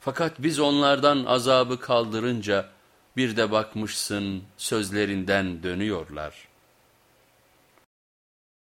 Fakat biz onlardan azabı kaldırınca bir de bakmışsın sözlerinden dönüyorlar.''